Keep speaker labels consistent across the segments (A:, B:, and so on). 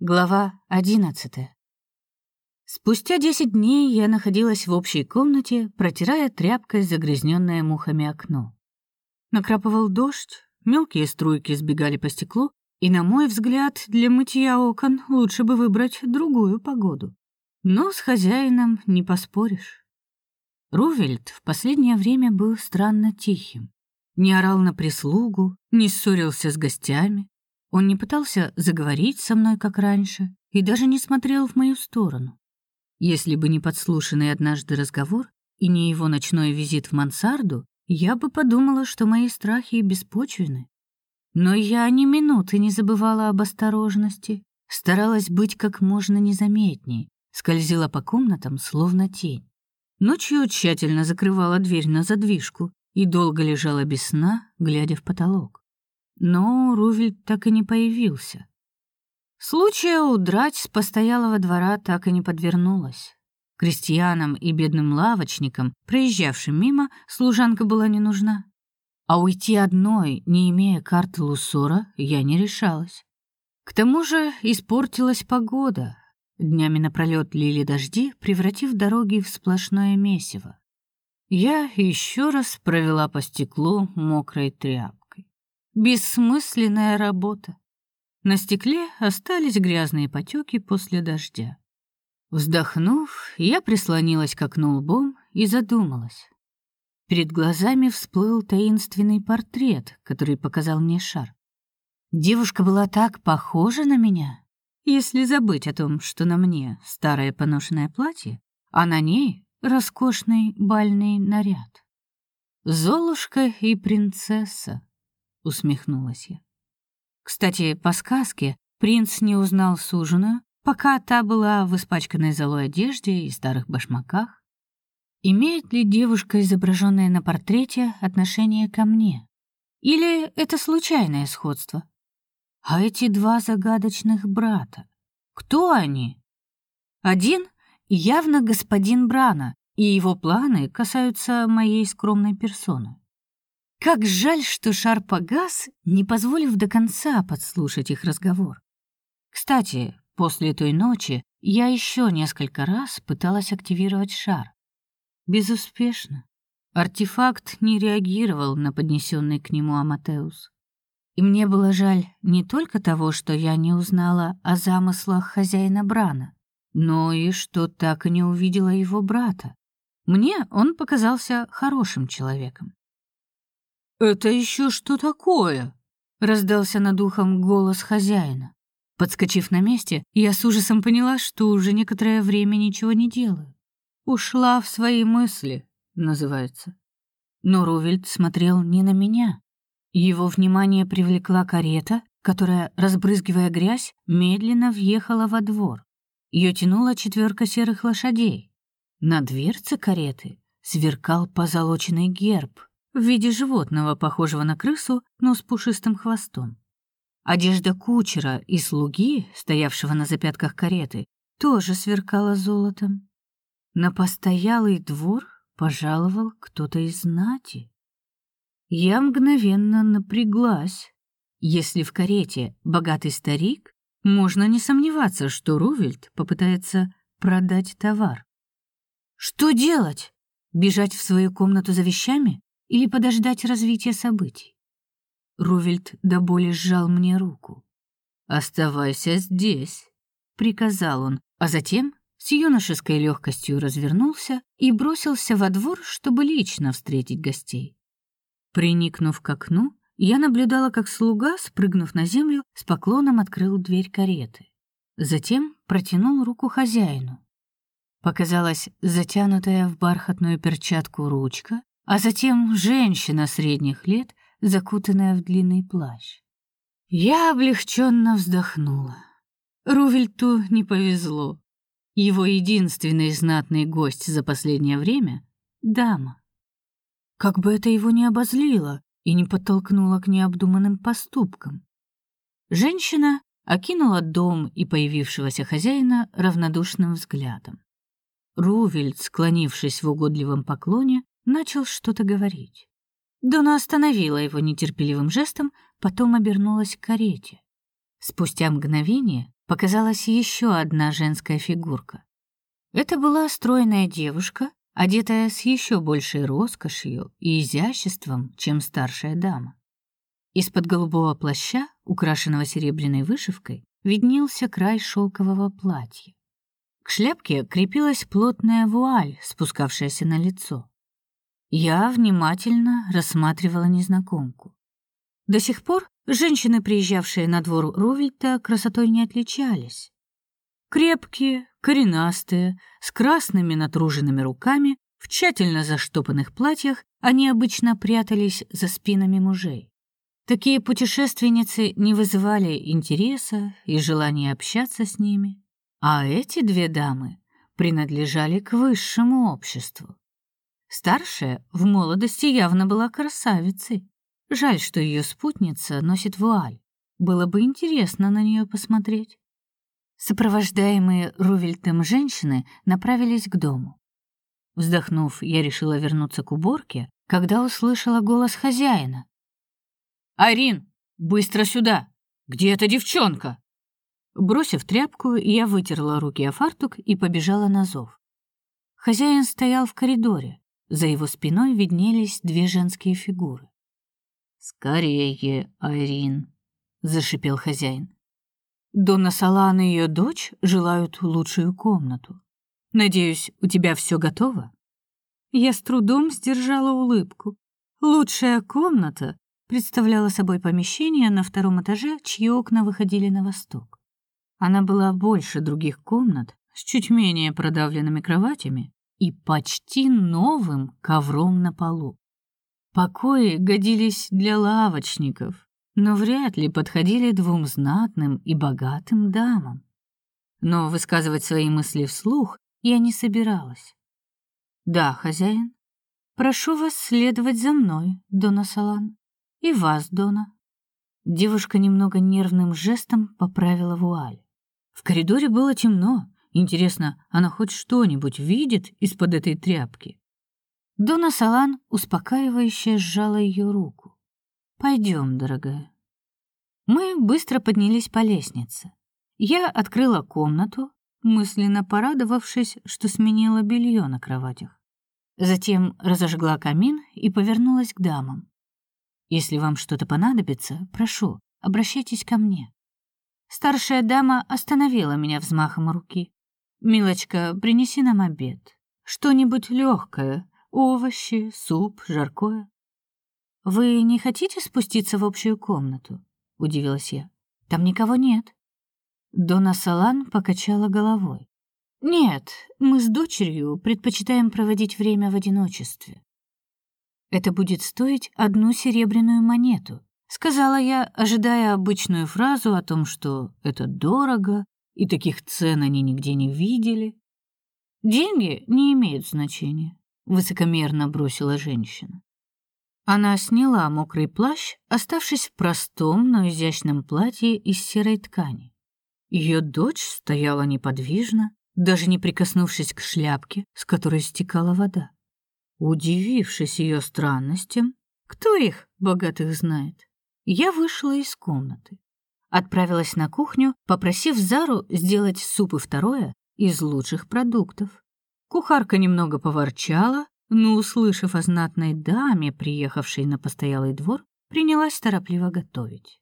A: Глава 11. Спустя 10 дней я находилась в общей комнате, протирая тряпкой загрязненное мухами окно. Накрапывал дождь, мелкие струйки сбегали по стеклу, и, на мой взгляд, для мытья окон лучше бы выбрать другую погоду. Но с хозяином не поспоришь. Рувельд в последнее время был странно тихим. Не орал на прислугу, не ссорился с гостями, он не пытался заговорить со мной, как раньше, и даже не смотрел в мою сторону. Если бы не подслушанный однажды разговор и не его ночной визит в мансарду, я бы подумала, что мои страхи беспочвены. Но я ни минуты не забывала об осторожности, старалась быть как можно незаметней, скользила по комнатам словно тень. Ночью тщательно закрывала дверь на задвижку и долго лежала без сна, глядя в потолок. Но Рувель так и не появился. Случая удрать с постоялого двора так и не подвернулось. Крестьянам и бедным лавочникам, проезжавшим мимо, служанка была не нужна. А уйти одной, не имея карты Лусора, я не решалась. К тому же испортилась погода. Днями напролет лили дожди, превратив дороги в сплошное месиво. Я еще раз провела по стеклу мокрой тряпкой. Бессмысленная работа. На стекле остались грязные потеки после дождя. Вздохнув, я прислонилась к окну лбом и задумалась. Перед глазами всплыл таинственный портрет, который показал мне шар. Девушка была так похожа на меня, если забыть о том, что на мне старое поношенное платье, а на ней роскошный бальный наряд. Золушка и принцесса усмехнулась я. Кстати, по сказке принц не узнал суженую, пока та была в испачканной золой одежде и старых башмаках. Имеет ли девушка, изображенная на портрете, отношение ко мне? Или это случайное сходство? А эти два загадочных брата, кто они? Один явно господин Брана, и его планы касаются моей скромной персоны. Как жаль, что шар погас, не позволив до конца подслушать их разговор. Кстати, после той ночи я еще несколько раз пыталась активировать шар. Безуспешно. Артефакт не реагировал на поднесенный к нему Аматеус. И мне было жаль не только того, что я не узнала о замыслах хозяина Брана, но и что так и не увидела его брата. Мне он показался хорошим человеком. «Это еще что такое?» — раздался над ухом голос хозяина. Подскочив на месте, я с ужасом поняла, что уже некоторое время ничего не делаю. «Ушла в свои мысли», называется. Но Рувельд смотрел не на меня. Его внимание привлекла карета, которая, разбрызгивая грязь, медленно въехала во двор. Ее тянула четверка серых лошадей. На дверце кареты сверкал позолоченный герб в виде животного, похожего на крысу, но с пушистым хвостом. Одежда кучера и слуги, стоявшего на запятках кареты, тоже сверкала золотом. На постоялый двор пожаловал кто-то из знати. Я мгновенно напряглась. Если в карете богатый старик, можно не сомневаться, что Рувельд попытается продать товар. Что делать? Бежать в свою комнату за вещами? Или подождать развития событий. Рувельд до боли сжал мне руку. «Оставайся здесь», — приказал он, а затем с юношеской легкостью развернулся и бросился во двор, чтобы лично встретить гостей. Приникнув к окну, я наблюдала, как слуга, спрыгнув на землю, с поклоном открыл дверь кареты. Затем протянул руку хозяину. Показалась затянутая в бархатную перчатку ручка, а затем женщина средних лет, закутанная в длинный плащ. Я облегченно вздохнула. Рувельту не повезло. Его единственный знатный гость за последнее время — дама. Как бы это его не обозлило и не подтолкнуло к необдуманным поступкам. Женщина окинула дом и появившегося хозяина равнодушным взглядом. Рувельт, склонившись в угодливом поклоне, начал что-то говорить. Дона остановила его нетерпеливым жестом, потом обернулась к карете. Спустя мгновение показалась еще одна женская фигурка. Это была стройная девушка, одетая с еще большей роскошью и изяществом, чем старшая дама. Из-под голубого плаща, украшенного серебряной вышивкой, виднелся край шелкового платья. К шляпке крепилась плотная вуаль, спускавшаяся на лицо. Я внимательно рассматривала незнакомку. До сих пор женщины, приезжавшие на двор Рувельта, красотой не отличались. Крепкие, коренастые, с красными натруженными руками, в тщательно заштопанных платьях, они обычно прятались за спинами мужей. Такие путешественницы не вызывали интереса и желания общаться с ними, а эти две дамы принадлежали к высшему обществу. Старшая в молодости явно была красавицей. Жаль, что ее спутница носит вуаль. Было бы интересно на нее посмотреть. Сопровождаемые Рувельтом женщины направились к дому. Вздохнув, я решила вернуться к уборке, когда услышала голос хозяина. «Арин, быстро сюда! Где эта девчонка?» Бросив тряпку, я вытерла руки о фартук и побежала на зов. Хозяин стоял в коридоре. За его спиной виднелись две женские фигуры. «Скорее, Айрин!» — зашипел хозяин. Донна Салан и ее дочь желают лучшую комнату. Надеюсь, у тебя все готово?» Я с трудом сдержала улыбку. Лучшая комната представляла собой помещение на втором этаже, чьи окна выходили на восток. Она была больше других комнат, с чуть менее продавленными кроватями и почти новым ковром на полу. Покои годились для лавочников, но вряд ли подходили двум знатным и богатым дамам. Но высказывать свои мысли вслух я не собиралась. «Да, хозяин, прошу вас следовать за мной, Дона Салан, и вас, Дона». Девушка немного нервным жестом поправила вуаль. В коридоре было темно. Интересно, она хоть что-нибудь видит из-под этой тряпки? Дона Салан успокаивающе сжала ее руку. Пойдем, дорогая. Мы быстро поднялись по лестнице. Я открыла комнату, мысленно порадовавшись, что сменила белье на кроватях. Затем разожгла камин и повернулась к дамам. Если вам что-то понадобится, прошу, обращайтесь ко мне. Старшая дама остановила меня взмахом руки. Милочка, принеси нам обед. Что-нибудь легкое, овощи, суп, жаркое. Вы не хотите спуститься в общую комнату? удивилась я. Там никого нет. Дона Салан покачала головой. Нет, мы с дочерью предпочитаем проводить время в одиночестве. Это будет стоить одну серебряную монету, сказала я, ожидая обычную фразу о том, что это дорого и таких цен они нигде не видели. Деньги не имеют значения, высокомерно бросила женщина. Она сняла мокрый плащ, оставшись в простом, но изящном платье из серой ткани. Ее дочь стояла неподвижно, даже не прикоснувшись к шляпке, с которой стекала вода. Удивившись ее странностям, кто их, богатых, знает, я вышла из комнаты. Отправилась на кухню, попросив Зару сделать суп и второе из лучших продуктов. Кухарка немного поворчала, но, услышав о знатной даме, приехавшей на постоялый двор, принялась торопливо готовить.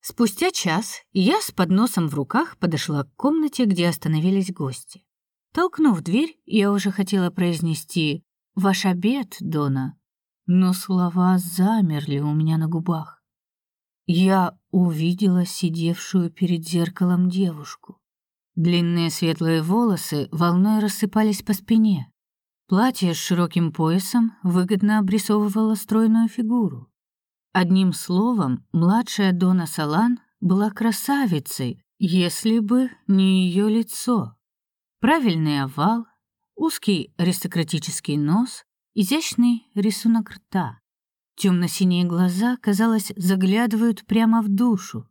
A: Спустя час я с подносом в руках подошла к комнате, где остановились гости. Толкнув дверь, я уже хотела произнести «Ваш обед, Дона», но слова замерли у меня на губах. Я увидела сидевшую перед зеркалом девушку. Длинные светлые волосы волной рассыпались по спине. Платье с широким поясом выгодно обрисовывало стройную фигуру. Одним словом, младшая Дона Салан была красавицей, если бы не ее лицо. Правильный овал, узкий аристократический нос, изящный рисунок рта. Темно-синие глаза, казалось, заглядывают прямо в душу.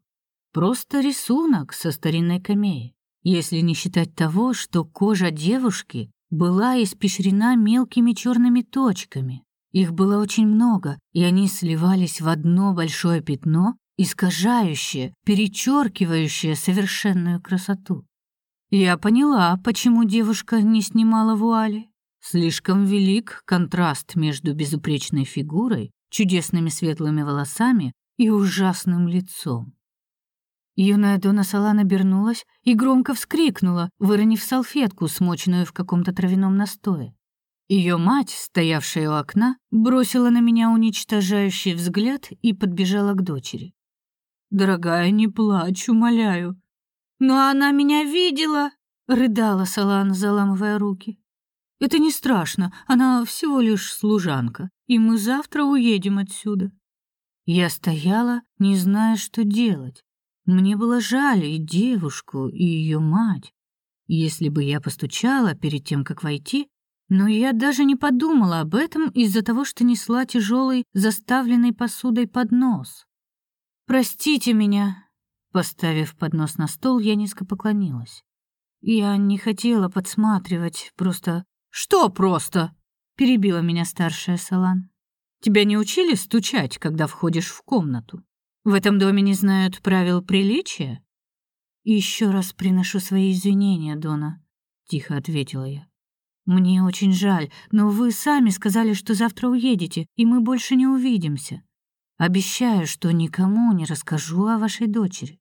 A: Просто рисунок со старинной камеи, если не считать того, что кожа девушки была испещрена мелкими черными точками. Их было очень много, и они сливались в одно большое пятно, искажающее, перечеркивающее совершенную красоту. Я поняла, почему девушка не снимала вуали. Слишком велик контраст между безупречной фигурой, чудесными светлыми волосами и ужасным лицом. Юная Дона Салан обернулась и громко вскрикнула, выронив салфетку, смоченную в каком-то травяном настое. Ее мать, стоявшая у окна, бросила на меня уничтожающий взгляд и подбежала к дочери. «Дорогая, не плачь, умоляю». «Но она меня видела!» — рыдала Салан, заламывая руки. «Это не страшно, она всего лишь служанка, и мы завтра уедем отсюда». Я стояла, не зная, что делать. Мне было жаль и девушку, и ее мать. Если бы я постучала перед тем, как войти, но я даже не подумала об этом из-за того, что несла тяжелый, заставленный посудой поднос. Простите меня, поставив поднос на стол, я низко поклонилась. Я не хотела подсматривать, просто Что просто? перебила меня старшая Салан. Тебя не учили стучать, когда входишь в комнату? В этом доме не знают правил приличия? Еще раз приношу свои извинения, Дона, тихо ответила я. Мне очень жаль, но вы сами сказали, что завтра уедете, и мы больше не увидимся. Обещаю, что никому не расскажу о вашей дочери.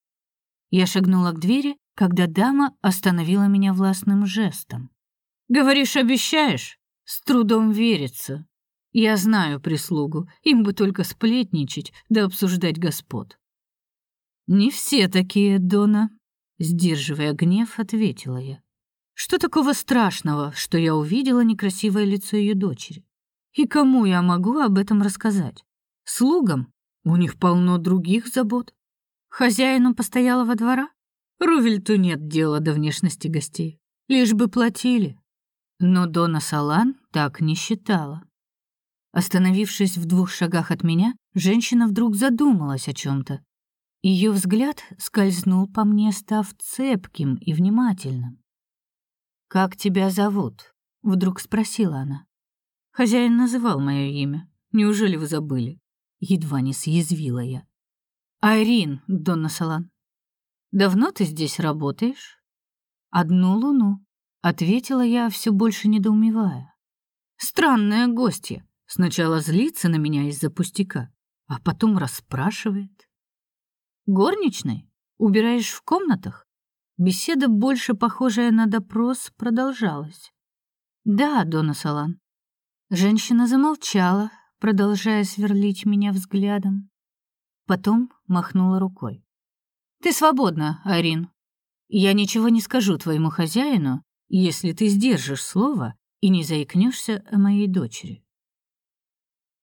A: Я шагнула к двери, когда дама остановила меня властным жестом. Говоришь, обещаешь? С трудом верится. Я знаю прислугу, им бы только сплетничать да обсуждать господ. Не все такие, Дона, сдерживая гнев, ответила я. Что такого страшного, что я увидела некрасивое лицо ее дочери? И кому я могу об этом рассказать? Слугам? У них полно других забот. Хозяину постоялого двора? Рувельту нет дела до внешности гостей. Лишь бы платили. Но Дона Салан так не считала. Остановившись в двух шагах от меня, женщина вдруг задумалась о чем то Ее взгляд скользнул по мне, став цепким и внимательным. «Как тебя зовут?» — вдруг спросила она. Хозяин называл мое имя. Неужели вы забыли? Едва не съязвила я. Айрин, Донна Салан. Давно ты здесь работаешь? Одну луну, ответила я, все больше недоумевая. Странная гостья. Сначала злится на меня из-за пустяка, а потом расспрашивает. Горничной? Убираешь в комнатах? Беседа, больше похожая на допрос, продолжалась. Да, Дона Салан. Женщина замолчала, продолжая сверлить меня взглядом. Потом махнула рукой. Ты свободна, Арин. Я ничего не скажу твоему хозяину, если ты сдержишь слово и не заикнешься о моей дочери.